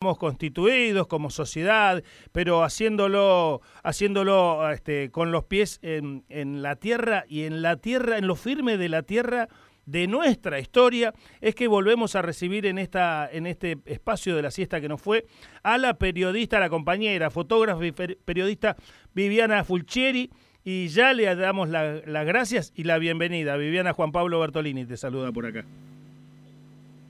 constituidos como sociedad, pero haciéndolo, haciéndolo este, con los pies en, en, la tierra y en la tierra, en lo firme de la tierra de nuestra historia, es que volvemos a recibir en, esta, en este espacio de la siesta que nos fue a la periodista, a la compañera, fotógrafa y periodista Viviana Fulcieri, y ya le damos las gracias y la bienvenida. Viviana Juan Pablo Bertolini te saluda por acá.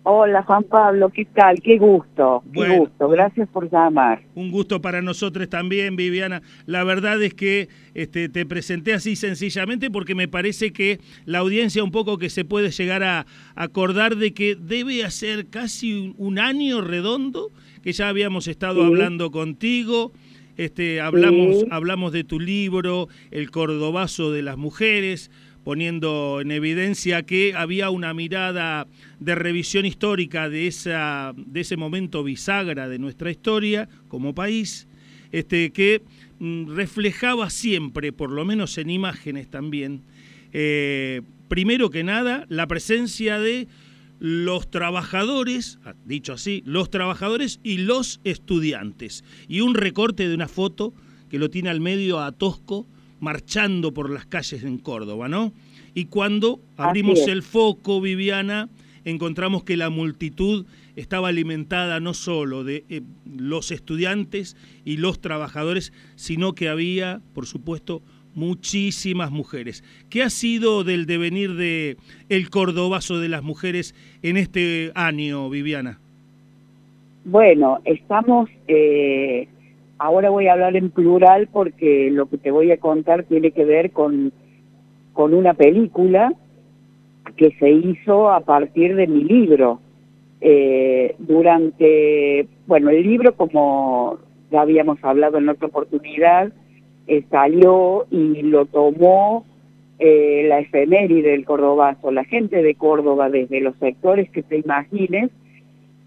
Hola Juan Pablo, ¿qué tal? Qué gusto, qué gusto, gracias por llamar. Un gusto para nosotros también, Viviana. La verdad es que este, te presenté así sencillamente porque me parece que la audiencia un poco que se puede llegar a acordar de que debe hacer casi un, año redondo que ya habíamos estado hablando contigo. Este, hablamos, hablamos de tu libro, El Cordobazo de las Mujeres, poniendo en evidencia que había una mirada de revisión histórica de, esa, de ese momento bisagra de nuestra historia como país, este, que mm, reflejaba siempre, por lo menos en imágenes también, eh, primero que nada, la presencia de los trabajadores, ah, dicho así, los trabajadores y los estudiantes. Y un recorte de una foto que lo tiene al medio a Tosco, marchando por las calles en Córdoba, ¿no? Y cuando abrimos el foco, Viviana, encontramos que la multitud estaba alimentada no solo de eh, los estudiantes y los trabajadores, sino que había, por supuesto, muchísimas mujeres. ¿Qué ha sido del devenir de el cordobazo de las mujeres en este año, Viviana? Bueno, estamos eh, Ahora voy a hablar en plural porque lo que te voy a contar tiene que ver con, con una película que se hizo a partir de mi libro. Eh, durante, bueno, el libro, como ya habíamos hablado en otra oportunidad, eh, salió y lo tomó eh, la efeméride del Cordobazo. La gente de Córdoba, desde los sectores que te imagines,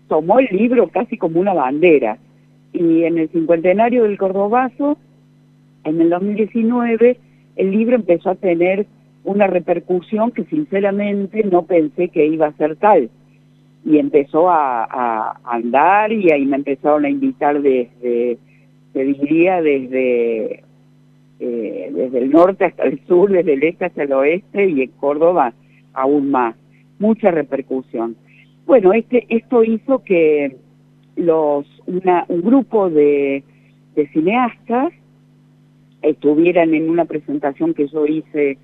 tomó el libro casi como una bandera y en el cincuentenario del Cordobazo, en el 2019, el libro empezó a tener una repercusión que sinceramente no pensé que iba a ser tal. Y empezó a, andar y ahí me empezaron a invitar desde, te diría, desde, eh, desde el norte hasta el sur, desde el este hasta el oeste y en Córdoba aún más. Mucha repercusión. Bueno, este, esto hizo que los una, un grupo de, de cineastas estuvieran en una presentación que yo hice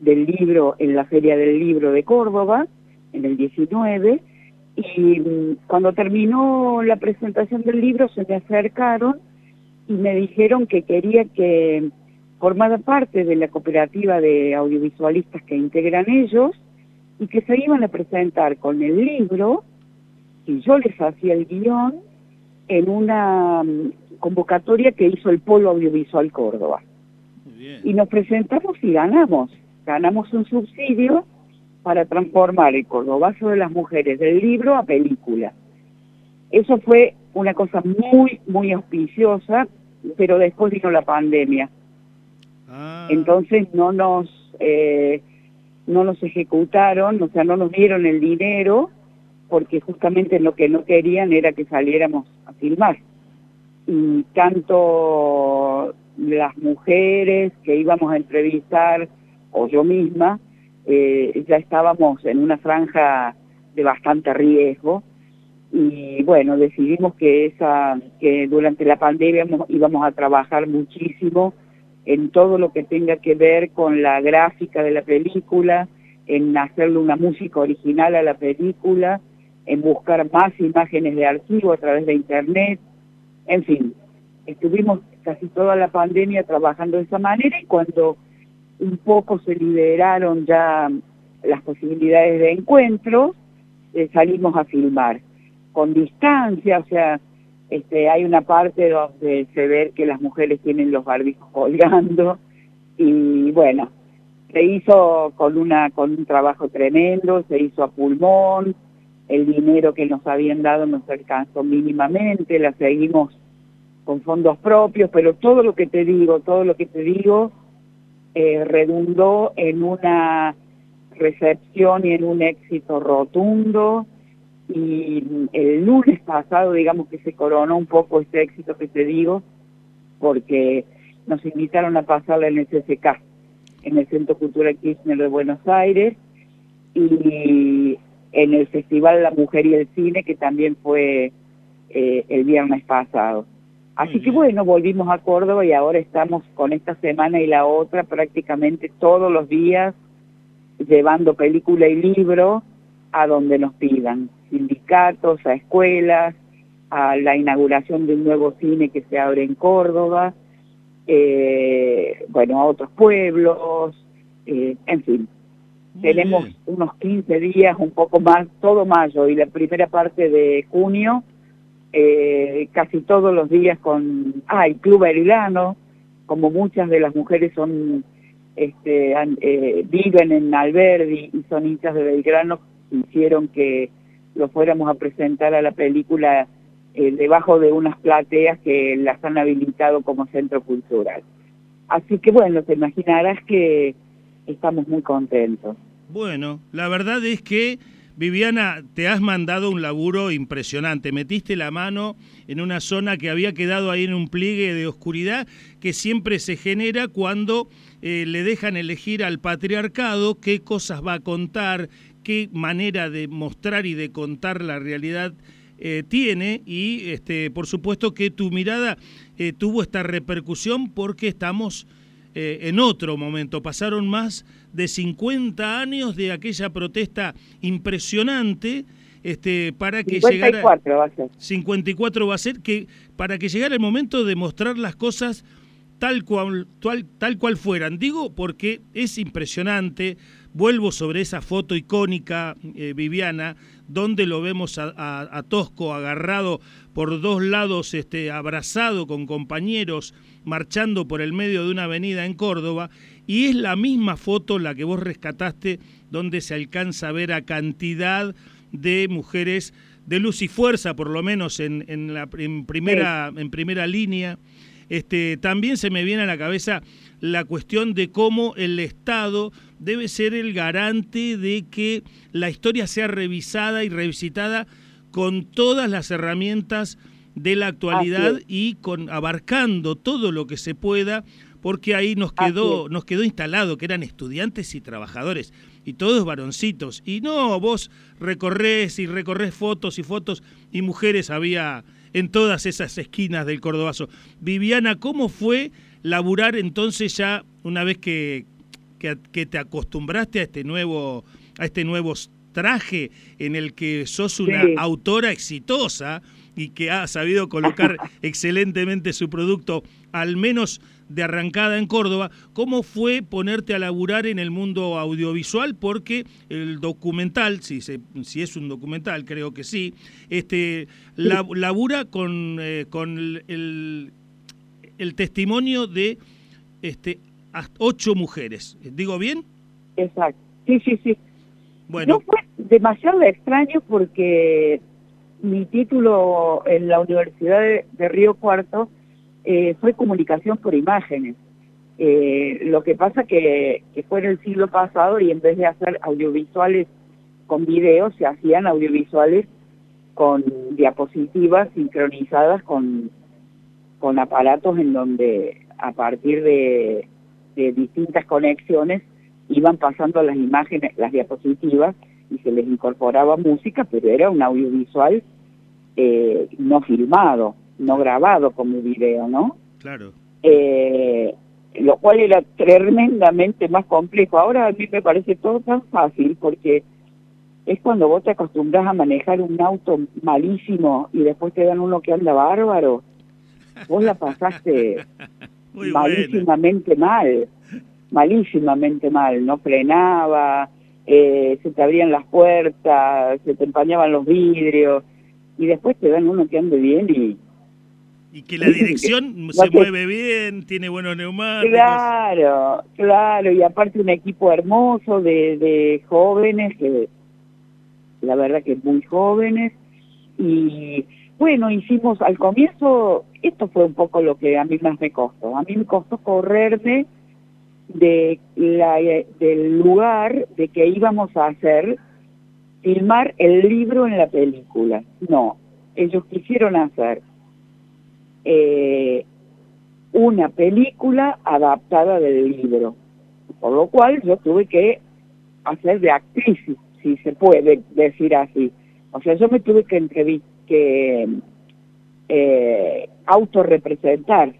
del libro en la Feria del Libro de Córdoba, en el 19, y mm, cuando terminó la presentación del libro se me acercaron y me dijeron que quería que formara parte de la cooperativa de audiovisualistas que integran ellos y que se iban a presentar con el libro y yo les hacía el guion en una mm, convocatoria que hizo el Polo Audiovisual Córdoba. Y nos presentamos y ganamos. Ganamos un subsidio para transformar el Cordobazo de las Mujeres del libro a película. Eso fue una cosa muy, muy auspiciosa, pero después vino la pandemia. Ah. Entonces no nos, eh, no nos ejecutaron, o sea, no nos dieron el dinero porque justamente lo que no querían era que saliéramos a filmar. Y tanto las mujeres que íbamos a entrevistar, o yo misma, eh, ya estábamos en una franja de bastante riesgo, y bueno, decidimos que, esa, que durante la pandemia íbamos a trabajar muchísimo en todo lo que tenga que ver con la gráfica de la película, en hacerle una música original a la película, en buscar más imágenes de archivo a través de Internet, en fin, estuvimos casi toda la pandemia trabajando de esa manera y cuando un poco se liberaron ya las posibilidades de encuentro, eh, salimos a filmar con distancia, o sea, este, hay una parte donde se ve que las mujeres tienen los barbijos colgando y bueno, se hizo con una con un trabajo tremendo, se hizo a pulmón, el dinero que nos habían dado nos alcanzó mínimamente, la seguimos con fondos propios, pero todo lo que te digo, todo lo que te digo, eh, redundó en una recepción y en un éxito rotundo, y el lunes pasado, digamos que se coronó un poco este éxito que te digo, porque nos invitaron a pasarla en el CCK, en el Centro Cultural Kirchner de Buenos Aires, y en el Festival La Mujer y el Cine, que también fue eh, el viernes pasado. Así que bueno, volvimos a Córdoba y ahora estamos con esta semana y la otra prácticamente todos los días llevando película y libro a donde nos pidan, sindicatos, a escuelas, a la inauguración de un nuevo cine que se abre en Córdoba, eh, bueno, a otros pueblos, eh, en fin. Tenemos unos 15 días, un poco más, todo mayo y la primera parte de junio, eh, casi todos los días con, ah, el Club Arilano, como muchas de las mujeres son, este, eh, viven en Alberdi y son hinchas de Belgrano, hicieron que lo fuéramos a presentar a la película eh, debajo de unas plateas que las han habilitado como centro cultural. Así que bueno, te imaginarás que estamos muy contentos. Bueno, la verdad es que Viviana, te has mandado un laburo impresionante. Metiste la mano en una zona que había quedado ahí en un pliegue de oscuridad que siempre se genera cuando eh, le dejan elegir al patriarcado qué cosas va a contar, qué manera de mostrar y de contar la realidad eh, tiene y este, por supuesto que tu mirada eh, tuvo esta repercusión porque estamos eh, en otro momento. Pasaron más de 50 años de aquella protesta impresionante este, para que 54 llegara... va a ser. 54 va a ser, que para que llegara el momento de mostrar las cosas tal cual, tal, tal cual fueran. Digo porque es impresionante, vuelvo sobre esa foto icónica, eh, Viviana, donde lo vemos a, a, Tosco agarrado por dos lados, este, abrazado con compañeros marchando por el medio de una avenida en Córdoba y es la misma foto la que vos rescataste donde se alcanza a ver a cantidad de mujeres de luz y fuerza, por lo menos en, en la en primera, en primera línea. Este, también se me viene a la cabeza la cuestión de cómo el Estado debe ser el garante de que la historia sea revisada y revisitada con todas las herramientas de la actualidad y con abarcando todo lo que se pueda, porque ahí nos quedó, nos quedó instalado que eran estudiantes y trabajadores, y todos varoncitos. Y no, vos recorres y recorres fotos y fotos, y mujeres había en todas esas esquinas del Cordobazo. Viviana, ¿cómo fue laburar entonces ya una vez que, que, que te acostumbraste a este nuevo, a este nuevo traje en el que sos una autora exitosa y que ha sabido colocar excelentemente su producto, al menos de arrancada en Córdoba, ¿cómo fue ponerte a laburar en el mundo audiovisual? Porque el documental, si, se, si es un documental, creo que sí, este, labura con, eh, con el, el, testimonio de este, ocho mujeres. ¿Digo bien? Exacto. Sí, sí, sí. Bueno. No fue demasiado extraño porque mi título en la Universidad de, Río Cuarto eh, fue comunicación por imágenes. Eh, lo que pasa que, que fue en el siglo pasado y en vez de hacer audiovisuales con videos, se hacían audiovisuales con diapositivas sincronizadas con, con aparatos en donde a partir de, de distintas conexiones iban pasando las imágenes, las diapositivas y se les incorporaba música, pero era un audiovisual eh, no filmado, no grabado como video, ¿no? Claro. Eh, lo cual era tremendamente más complejo. Ahora a mí me parece todo tan fácil porque es cuando vos te acostumbras a manejar un auto malísimo y después te dan uno que anda bárbaro. Vos la pasaste malísimamente mal, malísimamente mal, no frenaba, eh, se te abrían las puertas, se te empañaban los vidrios, y después te dan uno que ande bien y... Y que la dirección se mueve bien, tiene buenos neumáticos. Claro, claro, y aparte un equipo hermoso de, de jóvenes, que la verdad que muy jóvenes, y bueno, hicimos al comienzo, esto fue un poco lo que a mí más me costó, a mí me costó correrme de la, del lugar de que íbamos a hacer filmar el libro en la película. No, ellos quisieron hacer eh, una película adaptada del libro, por lo cual yo tuve que hacer de actriz, si se puede decir así. O sea, yo me tuve que, que eh, autorrepresentar,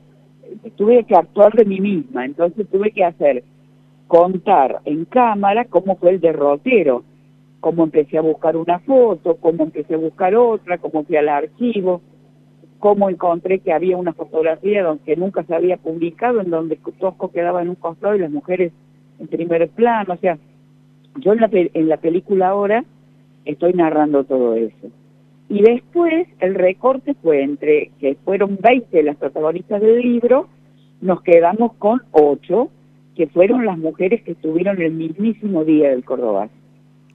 tuve que actuar de mí misma, entonces tuve que hacer, contar en cámara cómo fue el derrotero, cómo empecé a buscar una foto, cómo empecé a buscar otra, cómo fui al archivo, cómo encontré que había una fotografía donde nunca se había publicado, en donde Tosco quedaba en un costado y las mujeres en primer plano, o sea, yo en la, en la película ahora estoy narrando todo eso. Y después el recorte fue entre, que fueron 20 las protagonistas del libro, nos quedamos con 8, que fueron las mujeres que estuvieron el mismísimo día del Córdoba.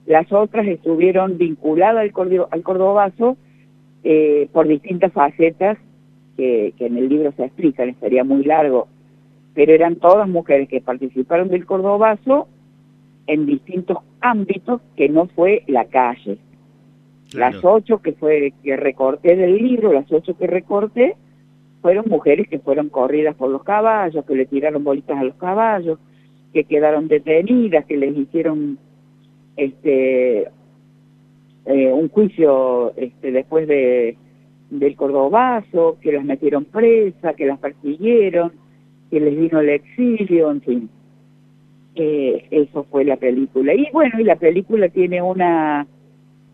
Las otras estuvieron vinculadas al, al Cordobazo eh, por distintas facetas que, que en el libro se explican, estaría muy largo, pero eran todas mujeres que participaron del Cordobazo en distintos ámbitos que no fue la calle. Las ocho que fue que recorté del libro, las ocho que recorté, fueron mujeres que fueron corridas por los caballos, que le tiraron bolitas a los caballos, que quedaron detenidas, que les hicieron este eh, un juicio este, después de del Cordobazo, que las metieron presa, que las persiguieron, que les vino el exilio, en fin. Eh, eso fue la película. Y bueno, y la película tiene una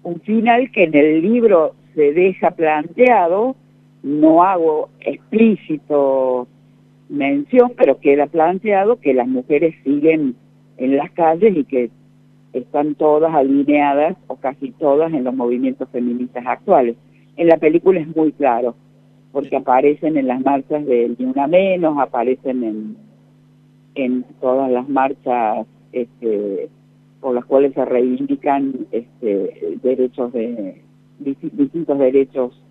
un final que en el libro se deja planteado, no hago explícito mención, pero queda planteado que las mujeres siguen en las calles y que están todas alineadas o casi todas en los movimientos feministas actuales. En la película es muy claro, porque aparecen en las marchas de Ni Una Menos, aparecen en, en todas las marchas este, por las cuales se reivindican este, derechos de distintos derechos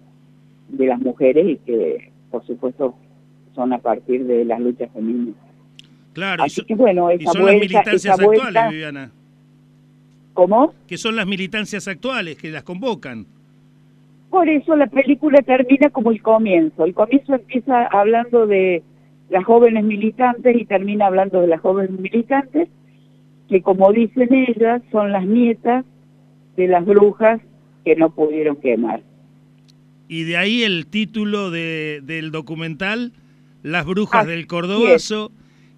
de las mujeres y que por supuesto son a partir de las luchas feministas. Claro, Así que bueno, esa son las militancias actuales, Viviana. ¿Cómo? Que son las militancias actuales que las convocan. Por eso la película termina como el comienzo. El comienzo empieza hablando de las jóvenes militantes y termina hablando de las jóvenes militantes, que como dicen ellas, son las nietas de las brujas que no pudieron quemar. Y de ahí el título de, del documental, Las brujas del Cordobazo,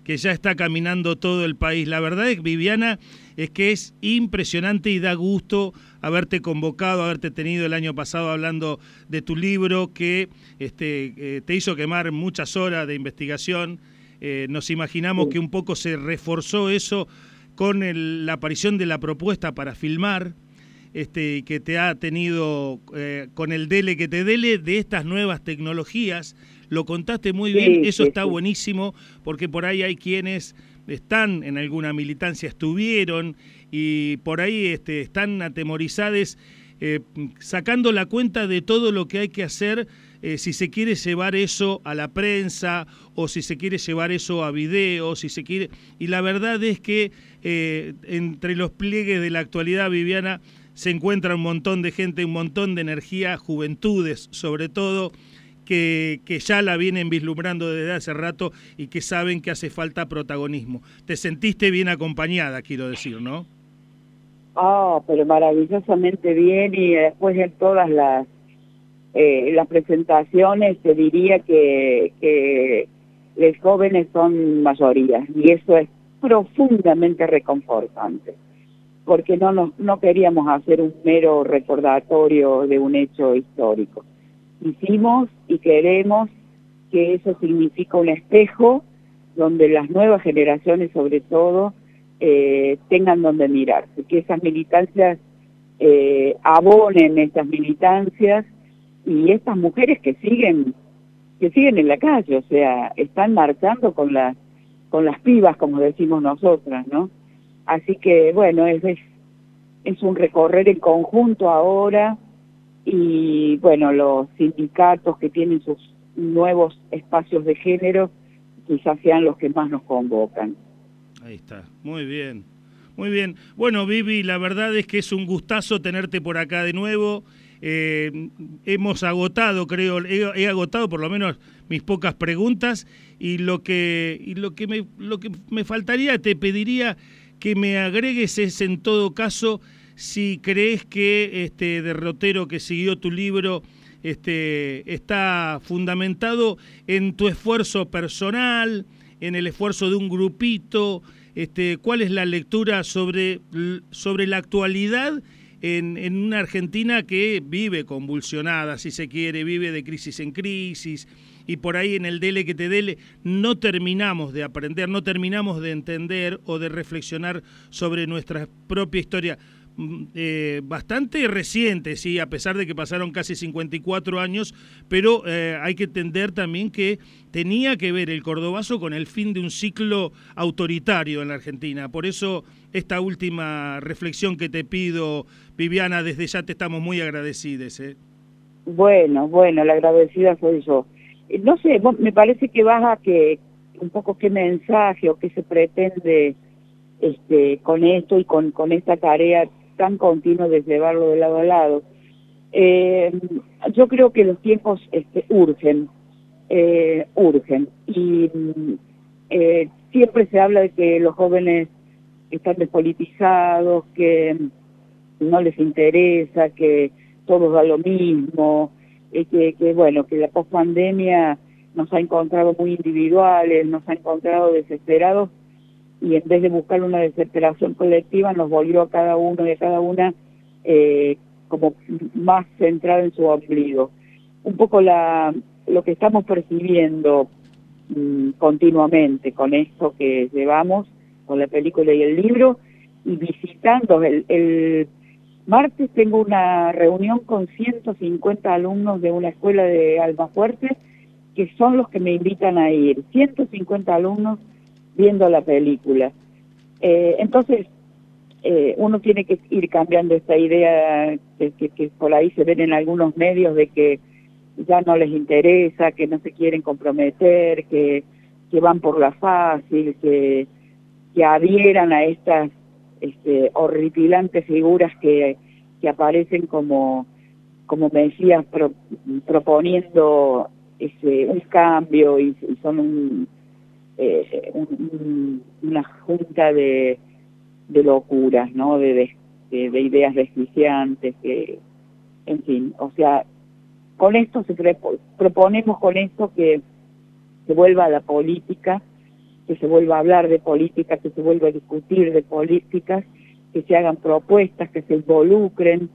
que ya está caminando todo el país. La verdad es, Viviana, es que es impresionante y da gusto haberte convocado, haberte tenido el año pasado hablando de tu libro que este, eh, te hizo quemar muchas horas de investigación. Eh, nos imaginamos que un poco se reforzó eso con la aparición de la propuesta para filmar, este, que te ha tenido eh, con el dele que te dele de estas nuevas tecnologías. Lo contaste muy bien, eso está buenísimo, porque por ahí hay quienes están en alguna militancia, estuvieron y por ahí este, están atemorizados, eh, sacando la cuenta de todo lo que hay que hacer eh, si se quiere llevar eso a la prensa o si se quiere llevar eso a video, si se quiere... Y la verdad es que eh, entre los pliegues de la actualidad, Viviana, se encuentra un montón de gente, un montón de energía, juventudes sobre todo, que, que, ya la vienen vislumbrando desde hace rato y que saben que hace falta protagonismo. Te sentiste bien acompañada, quiero decir, ¿no? Ah, pero maravillosamente bien y después de todas las eh, las presentaciones te diría que, que los jóvenes son mayoría y eso es profundamente reconfortante porque no, nos, no queríamos hacer un mero recordatorio de un hecho histórico. Hicimos y queremos que eso significa un espejo donde las nuevas generaciones sobre todo eh, tengan donde mirarse, que esas militancias eh, abonen estas militancias y estas mujeres que siguen que siguen en la calle, o sea, están marchando con las con las pibas, como decimos nosotras, ¿no? Así que bueno, es, es, es un recorrer en conjunto ahora, y bueno, los sindicatos que tienen sus nuevos espacios de género quizás sean los que más nos convocan. Ahí está, muy bien. Muy bien. Bueno, Vivi, la verdad es que es un gustazo tenerte por acá de nuevo. Eh, hemos agotado, creo, he, agotado por lo menos mis pocas preguntas y lo que, lo que, me, lo que me faltaría, te pediría que me agregues es en todo caso si crees que este derrotero que siguió tu libro este, está fundamentado en tu esfuerzo personal, en el esfuerzo de un grupito, este, cuál es la lectura sobre, sobre la actualidad en, una Argentina que vive convulsionada, si se quiere, vive de crisis en crisis, y por ahí en el dele que te dele no terminamos de aprender, no terminamos de entender o de reflexionar sobre nuestra propia historia. Mm, eh, bastante reciente, sí, a pesar de que pasaron casi 54 años, pero eh, hay que entender también que tenía que ver el cordobazo con el fin de un ciclo autoritario en la Argentina. Por eso esta última reflexión que te pido, Viviana, desde ya te estamos muy agradecidos. ¿eh? Bueno, bueno, la agradecida soy yo. Eh, no sé, me parece que vas a que un poco qué mensaje o qué se pretende este, con esto y con, con esta tarea tan continua de llevarlo de lado a lado. Eh, yo creo que los tiempos este, urgen, eh, urgen. Y eh, siempre se habla de que los jóvenes están despolitizados, que no les interesa, que todo da lo mismo, y que, que bueno, que la pospandemia nos ha encontrado muy individuales, nos ha encontrado desesperados y en vez de buscar una desesperación colectiva nos volvió a cada uno y a cada una eh, como más centrada en su ombligo. Un poco la, lo que estamos percibiendo mm, continuamente con esto que llevamos, con la película y el libro, y visitando el, el martes tengo una reunión con 150 alumnos de una escuela de Almafuerte que son los que me invitan a ir. 150 alumnos viendo la película. Eh, entonces, eh, uno tiene que ir cambiando esta idea que, que, por ahí se ven en algunos medios de que ya no les interesa, que no se quieren comprometer, que, que van por la fácil, que, que adhieran a estas este, horripilantes figuras que, que aparecen como, como me decías, proponiendo ese, un cambio y son un, eh, una junta de, de locuras, ¿no? De, de, ideas desquiciantes, que, en fin, o sea, con esto se proponemos con esto que se vuelva a la política, que se vuelva a hablar de política, que se vuelva a discutir de políticas, que se hagan propuestas, que se involucren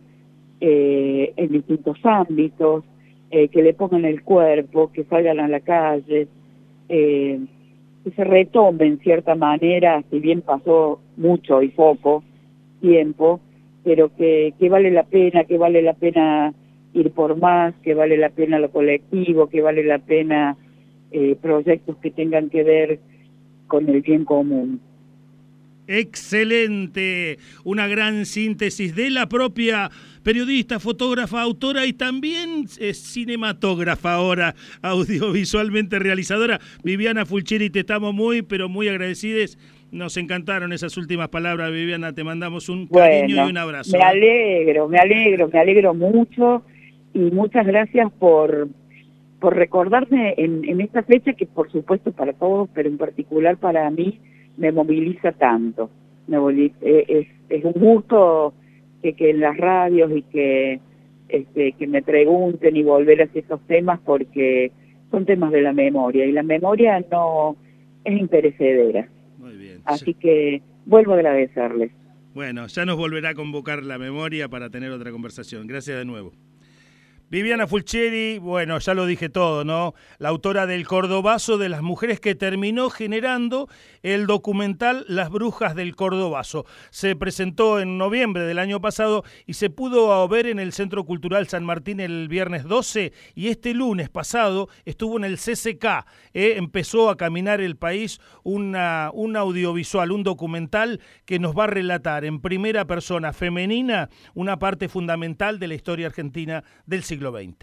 eh, en distintos ámbitos, eh, que le pongan el cuerpo, que salgan a la calle, eh, que se retome en cierta manera, si bien pasó mucho y poco tiempo, pero que, que vale la pena, que vale la pena ir por más, que vale la pena lo colectivo, que vale la pena eh, proyectos que tengan que ver con el bien común. Excelente, una gran síntesis de la propia periodista, fotógrafa, autora y también es cinematógrafa ahora, audiovisualmente realizadora. Viviana Fulcheri, te estamos muy, pero muy agradecidos. Nos encantaron esas últimas palabras, Viviana. Te mandamos un cariño y un abrazo. Me ¿eh? alegro, me alegro, me alegro mucho y muchas gracias por, por recordarme en, en esta fecha que por supuesto para todos, pero en particular para mí, me moviliza tanto. Me eh, es, es un gusto que, que en las radios y que, este, que me pregunten y volver a esos temas porque son temas de la memoria y la memoria no es imperecedera. Muy bien. Así que vuelvo a agradecerles. Bueno, ya nos volverá a convocar la memoria para tener otra conversación. Gracias de nuevo. Viviana Fulcheri, bueno, ya lo dije todo, ¿no? La autora del Cordobazo de las mujeres que terminó generando el documental Las Brujas del Cordobazo. Se presentó en noviembre del año pasado y se pudo ver en el Centro Cultural San Martín el viernes 12 y este lunes pasado estuvo en el CCK. ¿eh? Empezó a caminar el país una, un audiovisual, un documental que nos va a relatar en primera persona femenina una parte fundamental de la historia argentina del siglo XX.